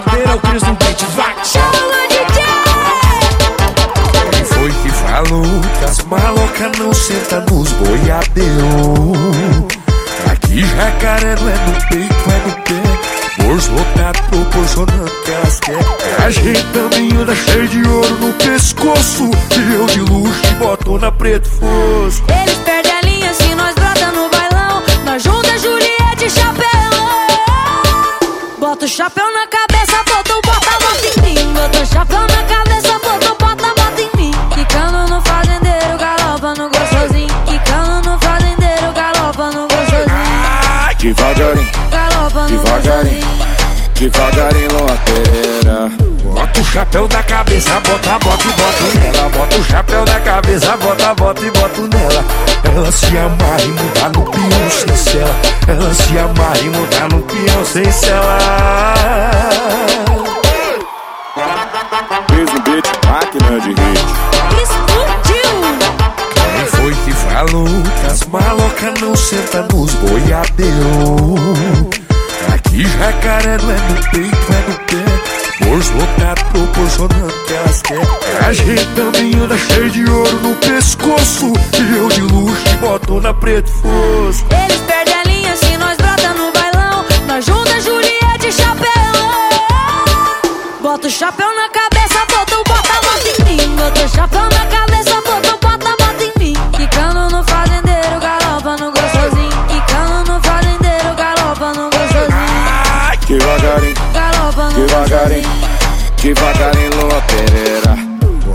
boiadeira, o Cris no beat, vai! Chama DJ! Quem foi que falou que as malocas não sentam nos boiadeiros? Aqui jacaré não é no peito, é no pé Bolso lotado proporcionando que elas querem A gente também anda cheio de ouro no pescoço E eu de luxo e botona preto fosco Eles perdem a linha se nós brota no bailão Nós junta Juliette e chapéu Bota o chapéu na Devagarinho, devagarinho, devagarinho, loteira. Bota o chapéu da cabeça, bota, bota e bota nela. Bota o chapéu da cabeça, bota, bota e bota nela. Ela se amarra e muda no peão sem cela. Ela se amarra e muda no peão sem cela. No beat, máquina de hit. As malocas não sentam nos boiadeiros? Aqui jacaré não é no peito, é no pé. Bolso lotado proporcionando que elas querem. A gente também anda cheio de ouro no pescoço. E eu de luxo e botona preto fosco. Eles perdem a linha se nós brota no bailão. Nós junta Juliette e chapéu. Bota o chapéu na cabeça, bota o bota em mim Bota o chapéu Devagarinho, devagarinho, devagarinho, loteira.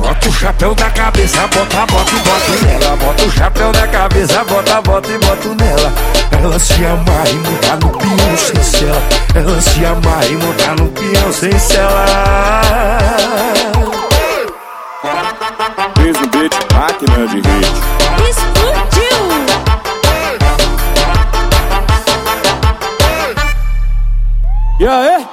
Bota o chapéu da cabeça, bota, bota e bota nela. Bota o chapéu da cabeça, bota, bota e bota nela. Ela se amarra e muda no peão sem cela. Ela se amarra e muda no peão sem cela. No beat, máquina de hit. E aí?